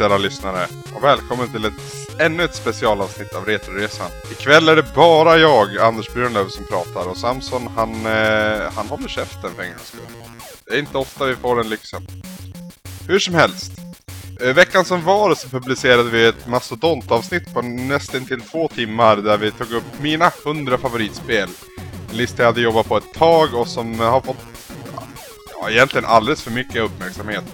Kära lyssnare och välkommen till ett, ännu ett specialavsnitt av Retroresan. Ikväll är det bara jag, Anders Björnlöv, som pratar och Samson han, eh, han håller käften för en gångs skull. Det är inte ofta vi får den lyxen. Hur som helst. Eh, veckan som var så publicerade vi ett mastodontavsnitt på nästan till två timmar där vi tog upp mina 100 favoritspel. En lista jag hade jobbat på ett tag och som har fått ja, egentligen alldeles för mycket uppmärksamhet.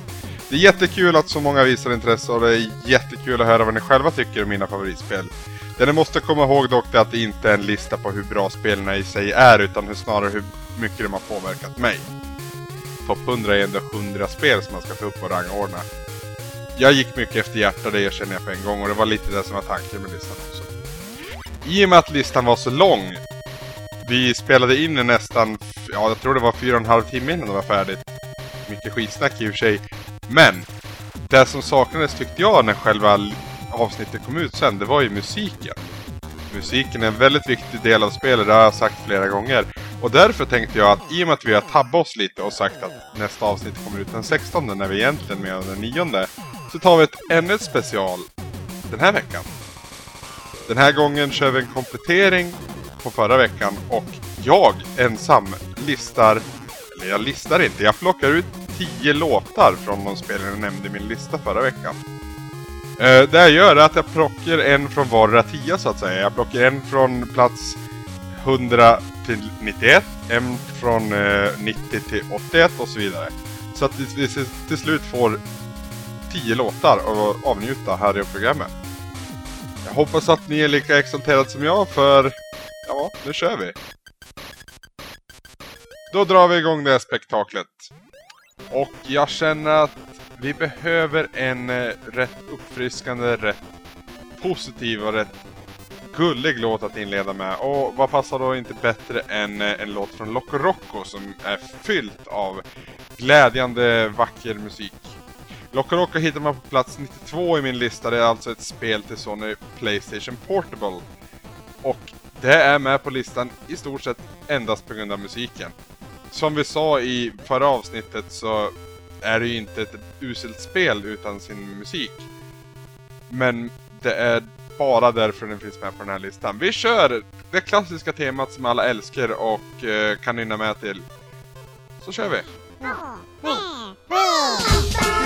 Det är jättekul att så många visar intresse och det är jättekul att höra vad ni själva tycker om mina favoritspel. Det ni måste komma ihåg dock är att det inte är en lista på hur bra spelen i sig är utan hur snarare hur mycket de har påverkat mig. Topp 100 är ändå 100 spel som man ska ta upp och rangordna. Jag gick mycket efter hjärta, det erkänner jag på en gång och det var lite det som var tanken med listan också. I och med att listan var så lång vi spelade in den nästan, ja jag tror det var fyra och en halv timme innan det var färdigt. Mycket skitsnack i och för sig. Men! Det som saknades tyckte jag när själva avsnittet kom ut sen, det var ju musiken. Musiken är en väldigt viktig del av spelet, det har jag sagt flera gånger. Och därför tänkte jag att i och med att vi har tabbat oss lite och sagt att nästa avsnitt kommer ut den 16 när vi egentligen menar den 9 så tar vi ett ännu ett special den här veckan. Den här gången kör vi en komplettering på förra veckan och jag ensam listar, eller jag listar inte, jag plockar ut tio låtar från de spelen jag nämnde i min lista förra veckan. Eh, det jag gör är att jag plockar en från vardera tia så att säga. Jag plockar en från plats 100 till 91, en från eh, 90 till 81 och så vidare. Så att vi till slut får 10 låtar att avnjuta här i programmet. Jag hoppas att ni är lika exalterade som jag för Ja, nu kör vi. Då drar vi igång det här spektaklet. Och jag känner att vi behöver en eh, rätt uppfriskande, rätt positiv och rätt gullig låt att inleda med. Och vad passar då inte bättre än eh, en låt från Loco Rocco som är fyllt av glädjande vacker musik. Loco Rocco hittar man på plats 92 i min lista. Det är alltså ett spel till Sony Playstation Portable. Och det är med på listan i stort sett endast på grund av musiken. Som vi sa i förra avsnittet så är det ju inte ett uselt spel utan sin musik. Men det är bara därför den finns med på den här listan. Vi kör det klassiska temat som alla älskar och eh, kan nynna med till. Så kör vi! Ja, visst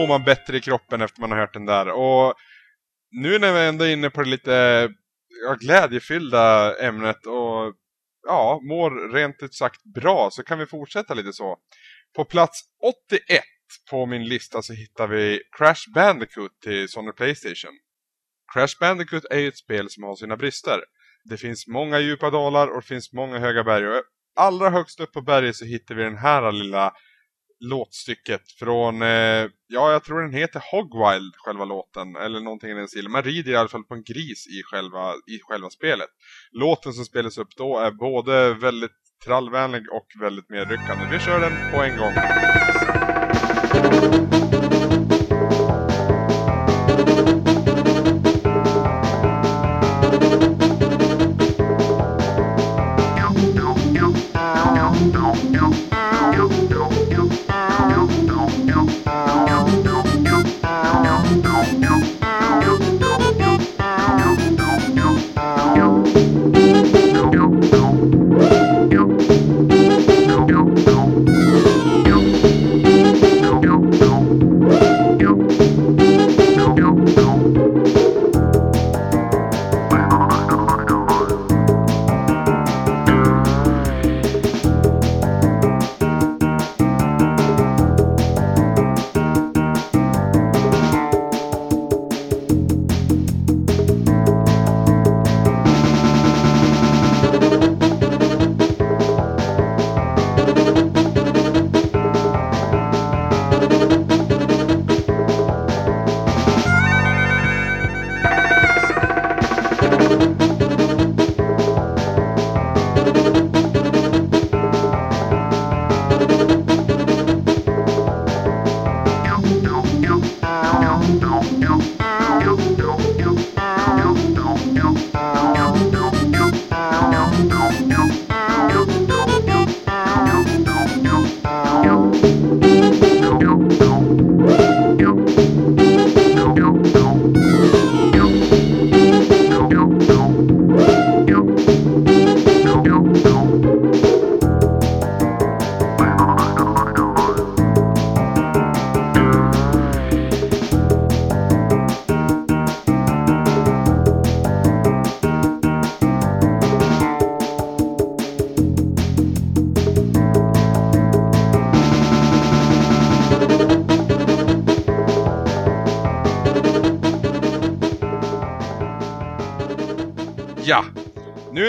mår man bättre i kroppen efter man har hört den där. Och nu när vi ändå är inne på det lite ja, glädjefyllda ämnet och ja, mår rent ut sagt bra så kan vi fortsätta lite så. På plats 81 på min lista så hittar vi Crash Bandicoot till Sony Playstation. Crash Bandicoot är ju ett spel som har sina brister. Det finns många djupa dalar och det finns många höga berg. Och allra högst upp på berget så hittar vi den här lilla låtstycket från, eh, ja jag tror den heter Hogwild, själva låten, eller någonting i den stilen. Man rider i alla fall på en gris i själva, i själva spelet. Låten som spelas upp då är både väldigt trallvänlig och väldigt medryckande. Vi kör den på en gång. Ja,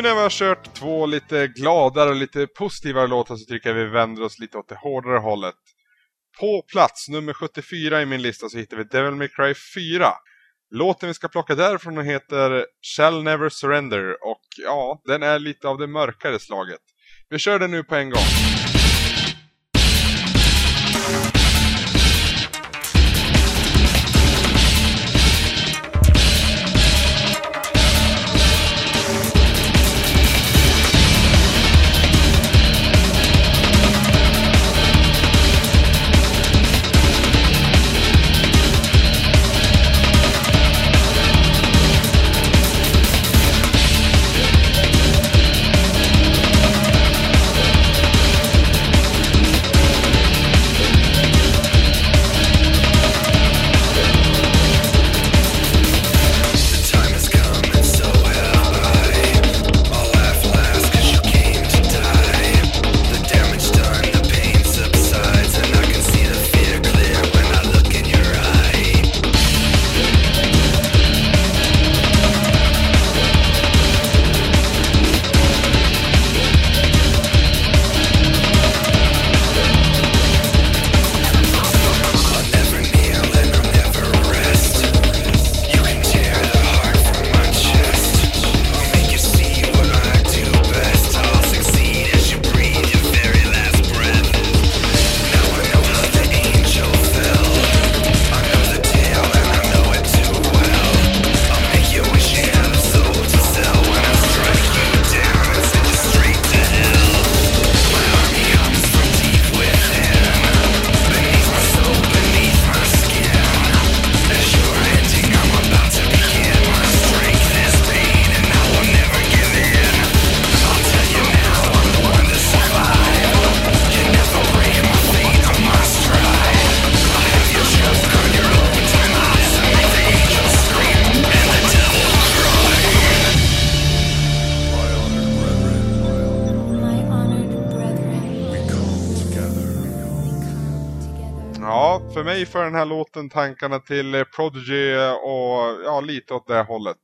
nu när vi har kört två lite gladare och lite positivare låtar så tycker jag vi vänder oss lite åt det hårdare hållet. På plats nummer 74 i min lista så hittar vi Devil May Cry 4. Låten vi ska plocka därifrån heter Shall Never Surrender och ja, den är lite av det mörkare slaget. Vi kör den nu på en gång. För mig för den här låten tankarna till eh, Prodigy eh, och ja, lite åt det hållet.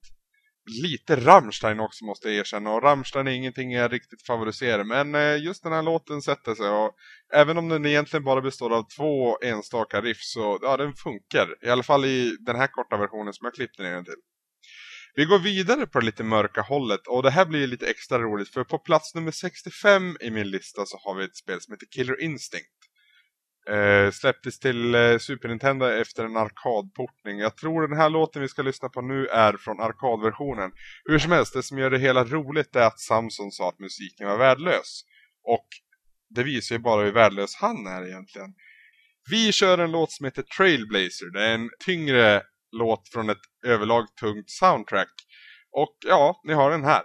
Lite Rammstein också måste jag erkänna och Rammstein är ingenting jag riktigt favoriserar men eh, just den här låten sätter sig och även om den egentligen bara består av två enstaka riff så ja, den funkar. I alla fall i den här korta versionen som jag klippte ner den till. Vi går vidare på det lite mörka hållet och det här blir lite extra roligt för på plats nummer 65 i min lista så har vi ett spel som heter Killer Instinct. Eh, släpptes till eh, Super Nintendo efter en arkadportning. Jag tror den här låten vi ska lyssna på nu är från arkadversionen. Hur som helst, det som gör det hela roligt är att Samson sa att musiken var värdelös. Och det visar ju bara hur värdelös han är egentligen. Vi kör en låt som heter Trailblazer. Det är en tyngre låt från ett överlag tungt soundtrack. Och ja, ni har den här.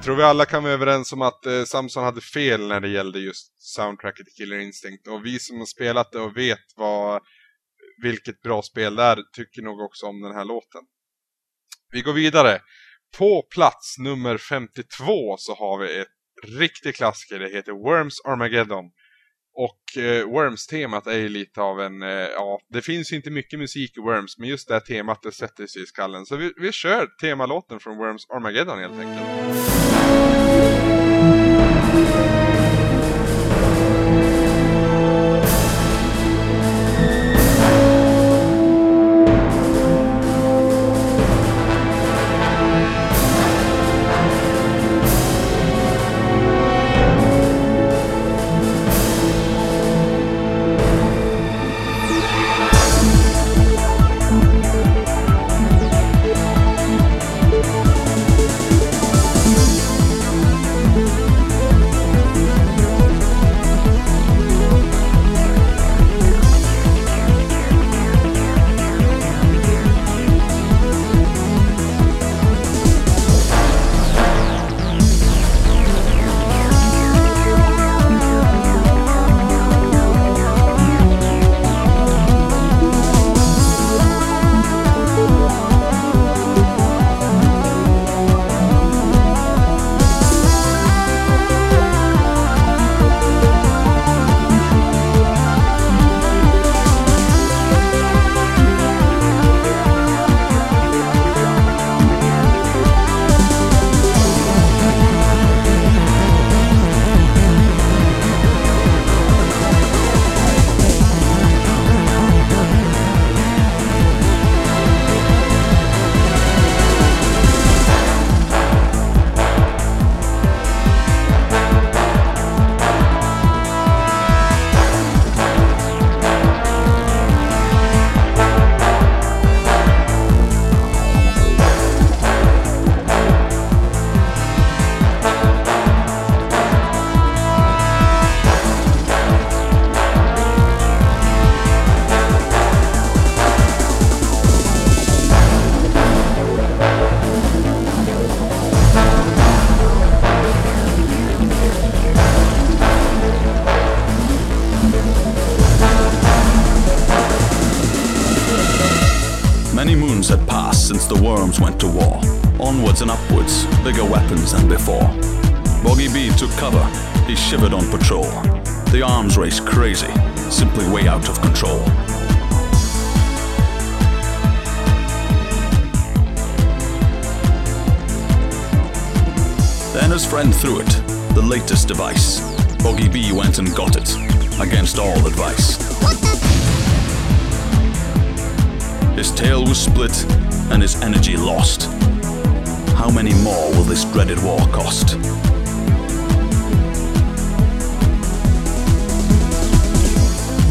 Jag tror vi alla kan vara överens om att eh, Samson hade fel när det gällde just soundtracket i Killer Instinct. Och vi som har spelat det och vet vad, vilket bra spel det är tycker nog också om den här låten. Vi går vidare. På plats nummer 52 så har vi ett riktigt klassiker. Det heter Worms Armageddon. Och eh, Worms-temat är ju lite av en, eh, ja, det finns ju inte mycket musik i Worms, men just det här temat det sätter sig i skallen. Så vi, vi kör temalåten från Worms Armageddon helt enkelt. Moons had passed since the worms went to war. Onwards and upwards, bigger weapons than before. Boggy B took cover, he shivered on patrol. The arms race crazy, simply way out of control. Then his friend threw it, the latest device. Boggy B went and got it, against all advice. His tail was split and his energy lost. How many more will this dreaded war cost?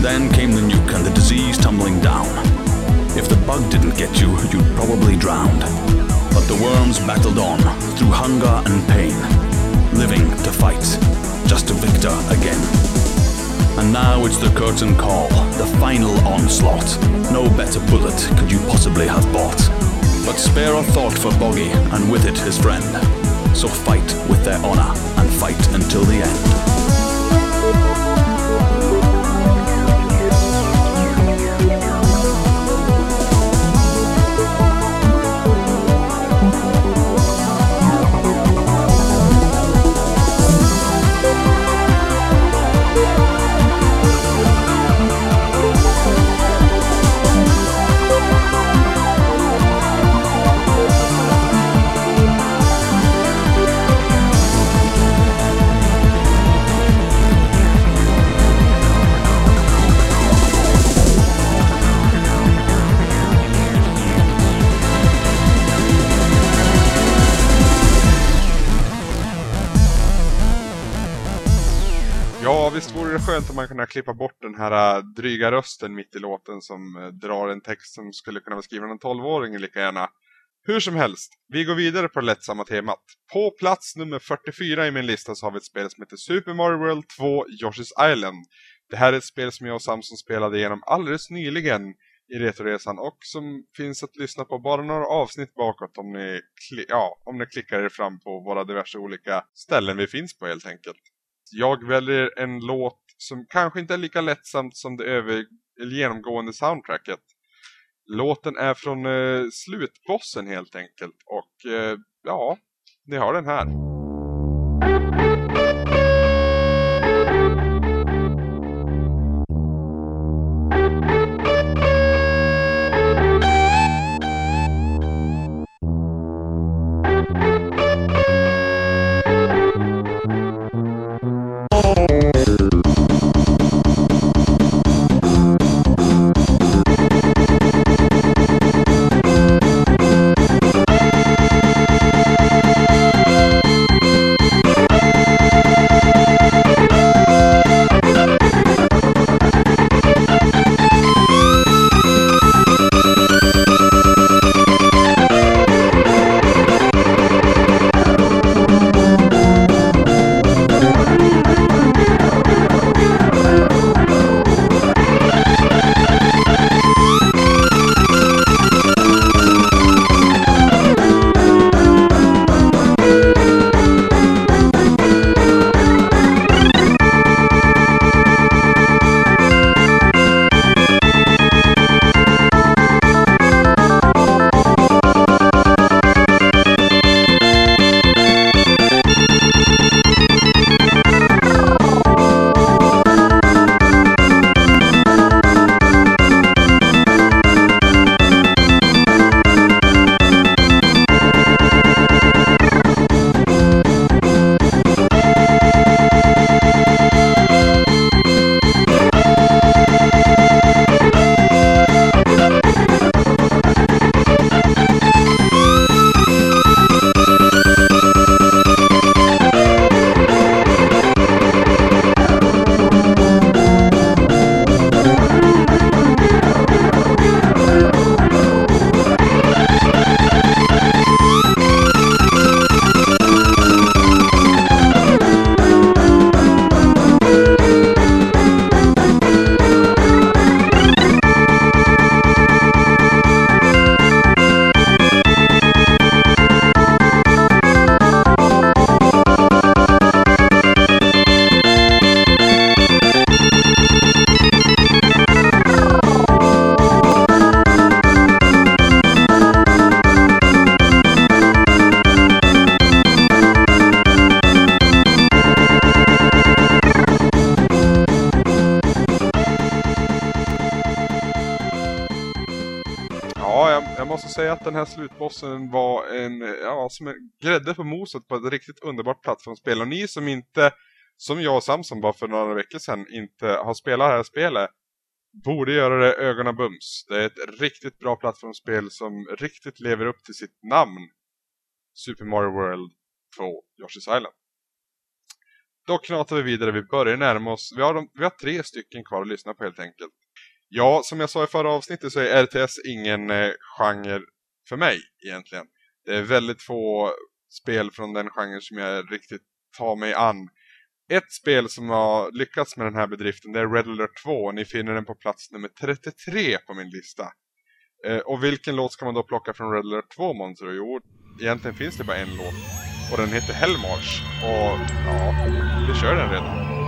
Then came the nuke and the disease tumbling down. If the bug didn't get you, you'd probably drowned. But the worms battled on through hunger and pain, living to fight, just a victor again. And now it's the curtain call, the final onslaught. No better bullet could you possibly have bought. But spare a thought for Boggy and with it his friend. So fight with their honor and fight until the end. Skönt om man kunde klippa bort den här äh, dryga rösten mitt i låten som äh, drar en text som skulle kunna vara skriven av en 12-åring lika gärna. Hur som helst, vi går vidare på det lättsamma temat. På plats nummer 44 i min lista så har vi ett spel som heter Super Mario World 2 Yoshi's Island. Det här är ett spel som jag och Samson spelade igenom alldeles nyligen i Retoresan och som finns att lyssna på bara några avsnitt bakåt om ni, kli- ja, om ni klickar er fram på våra diverse olika ställen vi finns på helt enkelt. Jag väljer en låt som kanske inte är lika lättsamt som det över, genomgående soundtracket. Låten är från eh, slutbossen helt enkelt och eh, ja, ni har den här. Den här slutbossen var en, ja, som en grädde på moset på ett riktigt underbart plattformsspel. Och ni som inte, som jag och Samson bara för några veckor sedan, inte har spelat det här spelet, borde göra det ögonen bums. Det är ett riktigt bra plattformsspel som riktigt lever upp till sitt namn. Super Mario World 2 Yoshi's Island. Då knatar vi vidare, vi börjar närma oss, vi har, de, vi har tre stycken kvar att lyssna på helt enkelt. Ja, som jag sa i förra avsnittet så är RTS ingen eh, genre för mig egentligen. Det är väldigt få spel från den genren som jag riktigt tar mig an. Ett spel som har lyckats med den här bedriften det är Red Alert 2. Ni finner den på plats nummer 33 på min lista. Eh, och vilken låt ska man då plocka från Red Alert 2, Monster? Jo, egentligen finns det bara en låt. Och den heter Hellmarch. Och ja, vi kör den redan.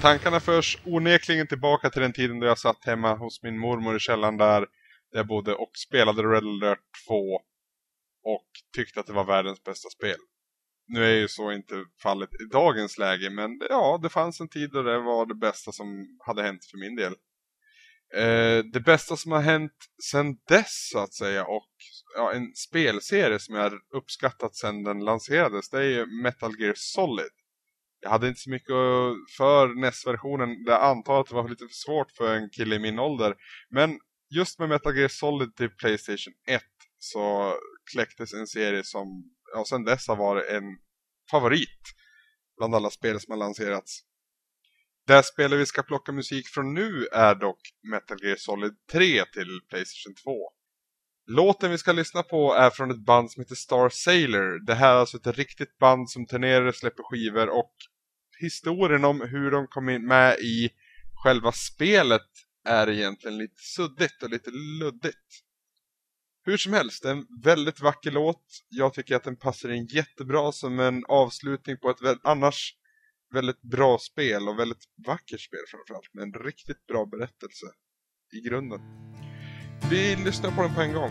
Tankarna förs onekligen tillbaka till den tiden då jag satt hemma hos min mormor i källaren där jag bodde och spelade Red Alert 2 och tyckte att det var världens bästa spel. Nu är ju så inte fallet i dagens läge men ja, det fanns en tid då det var det bästa som hade hänt för min del. Eh, det bästa som har hänt sedan dess så att säga och ja, en spelserie som jag har uppskattat sedan den lanserades det är ju Metal Gear Solid. Jag hade inte så mycket för NES-versionen. Jag antar att det var lite för svårt för en kille i min ålder. Men just med Metal Gear Solid till Playstation 1 så kläcktes en serie som ja, sen dess har varit en favorit bland alla spel som har lanserats. Det spel vi ska plocka musik från nu är dock Metal Gear Solid 3 till Playstation 2. Låten vi ska lyssna på är från ett band som heter Star Sailor. Det här är alltså ett riktigt band som turnerar och släpper skivor och historien om hur de kom in med i själva spelet är egentligen lite suddigt och lite luddigt. Hur som helst, det är en väldigt vacker låt. Jag tycker att den passar in jättebra som en avslutning på ett annars väldigt bra spel och väldigt vackert spel framförallt med en riktigt bra berättelse i grunden. Vi lyssnar på den på en gång.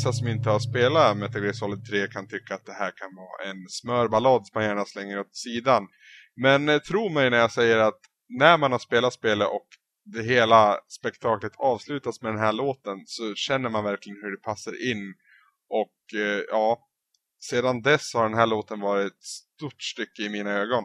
Vissa som inte har spelat Metal Gear Solid 3 kan tycka att det här kan vara en smörballad som man gärna slänger åt sidan. Men eh, tro mig när jag säger att när man har spelat spelet och det hela spektaklet avslutas med den här låten så känner man verkligen hur det passar in. Och eh, ja, sedan dess har den här låten varit ett stort stycke i mina ögon.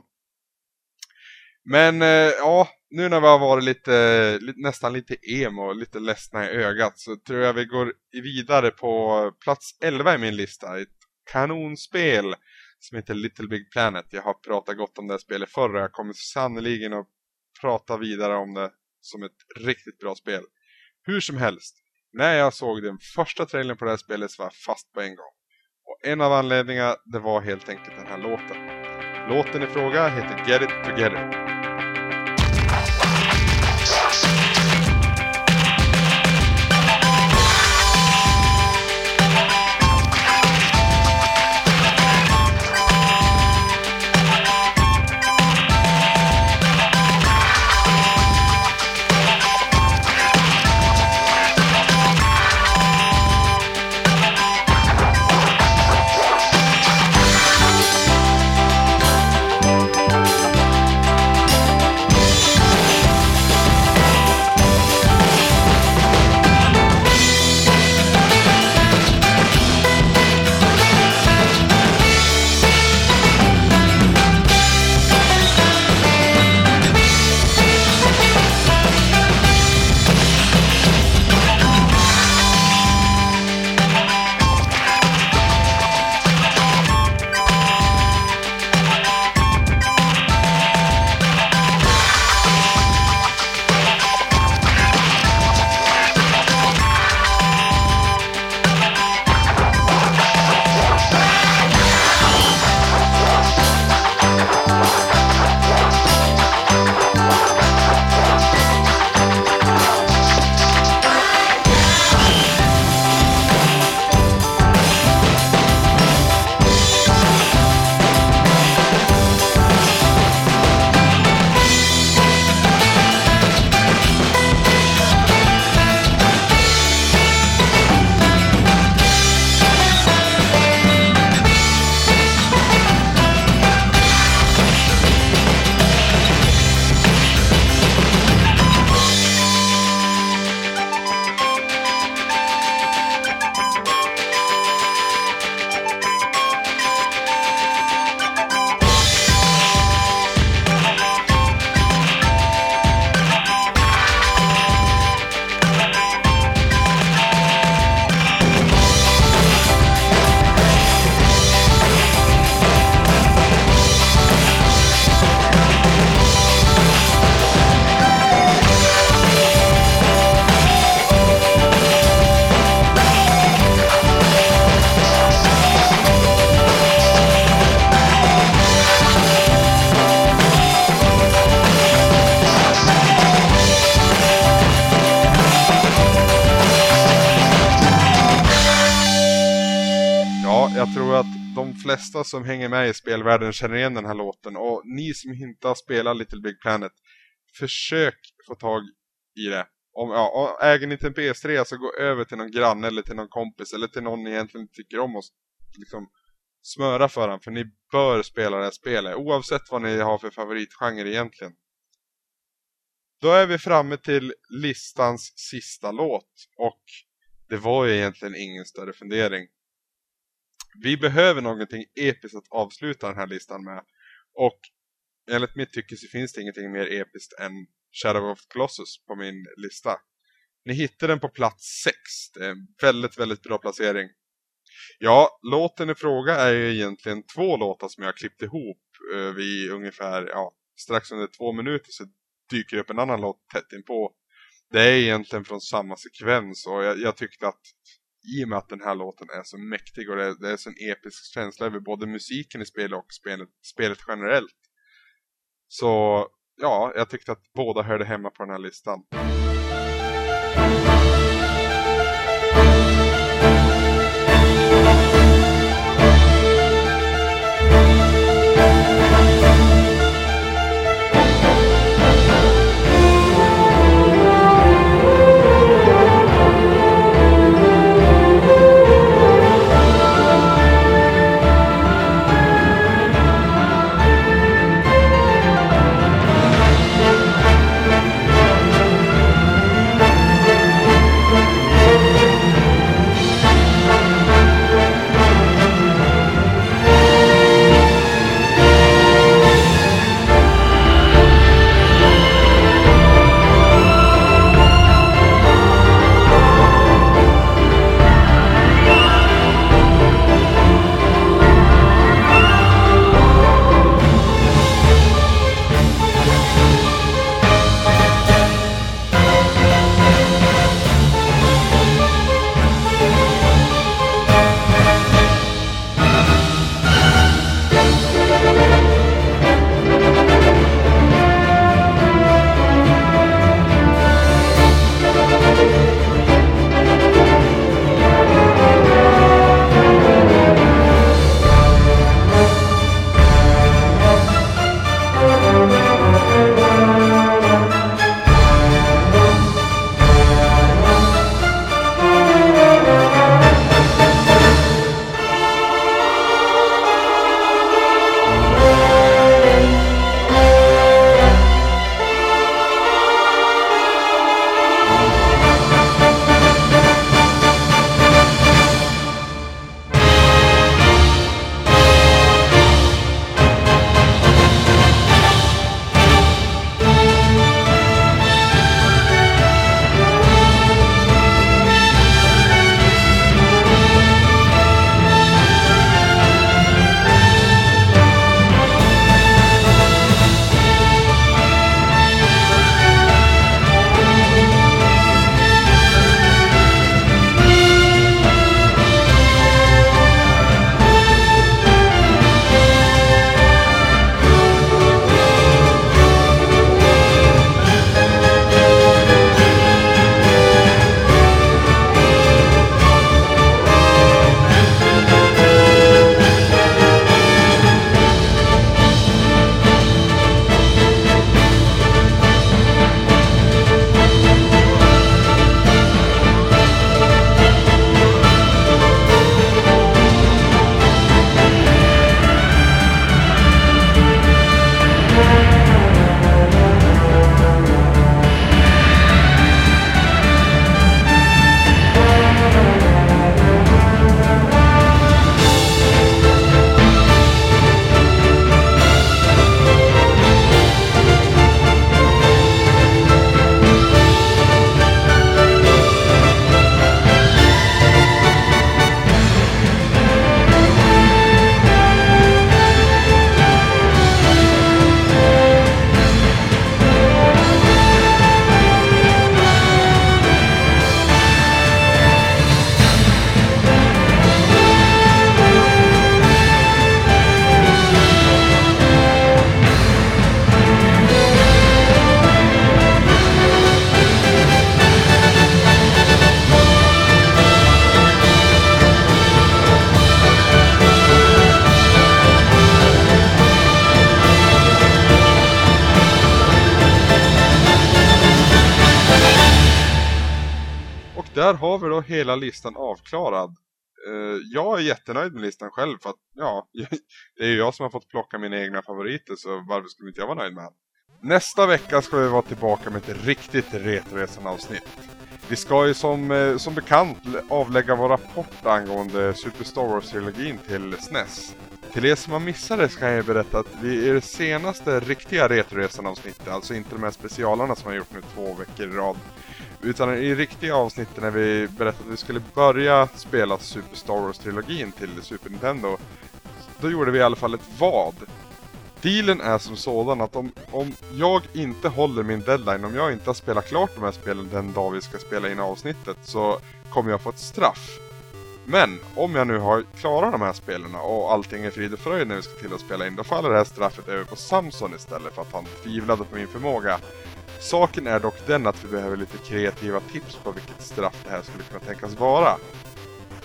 Men eh, ja, nu när vi har varit lite, nästan lite emo och lite ledsna i ögat så tror jag vi går vidare på plats 11 i min lista. Ett kanonspel som heter Little Big Planet. Jag har pratat gott om det här spelet förr och jag kommer sannoliken att prata vidare om det som ett riktigt bra spel. Hur som helst, när jag såg den första trailern på det här spelet så var jag fast på en gång. Och en av anledningarna, det var helt enkelt den här låten. Låten i fråga heter Get It Together. Flesta som hänger med i spelvärlden känner igen den här låten. Och ni som inte har spelat Little Big Planet, försök få tag i det. Om, ja, äger ni inte en PS3 så gå över till någon granne eller till någon kompis eller till någon ni egentligen inte tycker om och liksom smöra för den. För ni bör spela det här spelet oavsett vad ni har för favoritgenre egentligen. Då är vi framme till listans sista låt och det var ju egentligen ingen större fundering. Vi behöver någonting episkt att avsluta den här listan med. Och enligt mitt tycke så finns det ingenting mer episkt än Shadow of the Colossus på min lista. Ni hittar den på plats 6. Det är en väldigt, väldigt bra placering. Ja, låten i fråga är ju egentligen två låtar som jag har klippt ihop eh, vid ungefär, ja, strax under två minuter så dyker upp en annan låt tätt inpå. Det är egentligen från samma sekvens och jag, jag tyckte att i och med att den här låten är så mäktig och det, det är så en episk känsla över både musiken i spelet och spelet, spelet generellt. Så ja, jag tyckte att båda hörde hemma på den här listan. Listan avklarad. Eh, jag är jättenöjd med listan själv för att ja, det är ju jag som har fått plocka mina egna favoriter så varför skulle inte jag vara nöjd med den? Nästa vecka ska vi vara tillbaka med ett riktigt Retroresan-avsnitt. Vi ska ju som, eh, som bekant avlägga vår rapport angående Super Star Wars-trilogin till SNES. Till er som har missat det ska jag berätta att vi är det senaste riktiga Retroresan-avsnittet, alltså inte de här specialarna som jag gjort nu två veckor i rad. Utan i riktiga avsnittet när vi berättade att vi skulle börja spela Super Star Wars-trilogin till Super Nintendo. Då gjorde vi i alla fall ett vad. Dealen är som sådan att om, om jag inte håller min deadline, om jag inte har spelat klart de här spelen den dag vi ska spela in avsnittet så kommer jag få ett straff. Men om jag nu har klarat de här spelen och allting är frid och fröjd när vi ska till att spela in, då faller det här straffet över på Samson istället för att han tvivlade på min förmåga. Saken är dock den att vi behöver lite kreativa tips på vilket straff det här skulle kunna tänkas vara.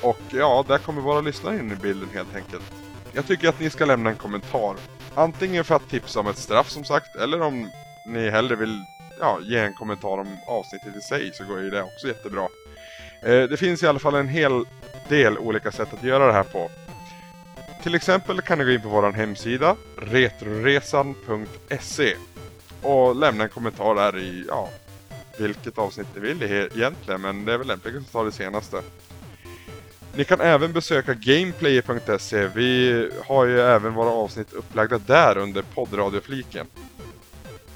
Och ja, där kommer våra lyssnare in i bilden helt enkelt. Jag tycker att ni ska lämna en kommentar. Antingen för att tipsa om ett straff som sagt, eller om ni hellre vill ja, ge en kommentar om avsnittet i sig så går ju det också jättebra. Eh, det finns i alla fall en hel del olika sätt att göra det här på. Till exempel kan ni gå in på vår hemsida retroresan.se och lämna en kommentar där i, ja, vilket avsnitt ni vill egentligen, men det är väl lämpligt att ta det senaste. Ni kan även besöka gameplayer.se. Vi har ju även våra avsnitt upplagda där under poddradiofliken.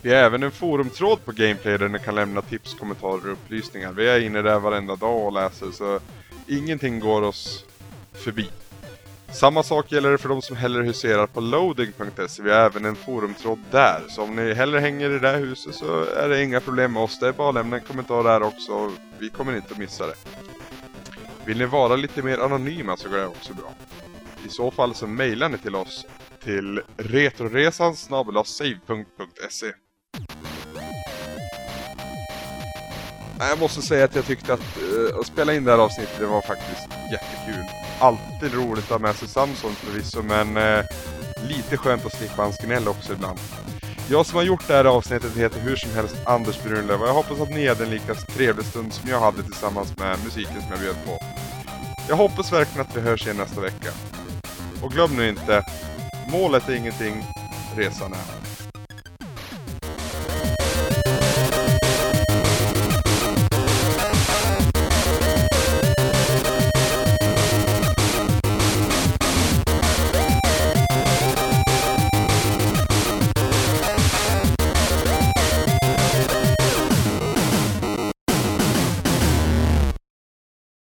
Vi har även en forumtråd på Gameplayer där ni kan lämna tips, kommentarer och upplysningar. Vi är inne där varenda dag och läser så ingenting går oss förbi. Samma sak gäller för de som hellre huserar på loading.se. Vi har även en forumtråd där. Så om ni hellre hänger i det här huset så är det inga problem med oss. Det är bara att lämna en kommentar där också. Vi kommer inte att missa det. Vill ni vara lite mer anonyma så går det också bra. I så fall så mejlar ni till oss till retroresan save.se Jag måste säga att jag tyckte att uh, att spela in det här avsnittet det var faktiskt jättekul. Alltid roligt att ha med sig Samson förvisso men eh, lite skönt att slippa hans gnäll också ibland. Jag som har gjort det här avsnittet heter hur som helst Anders Brunlöv och jag hoppas att ni hade en lika trevlig stund som jag hade tillsammans med musiken som jag bjöd på. Jag hoppas verkligen att vi hörs igen nästa vecka. Och glöm nu inte, målet är ingenting, resan är.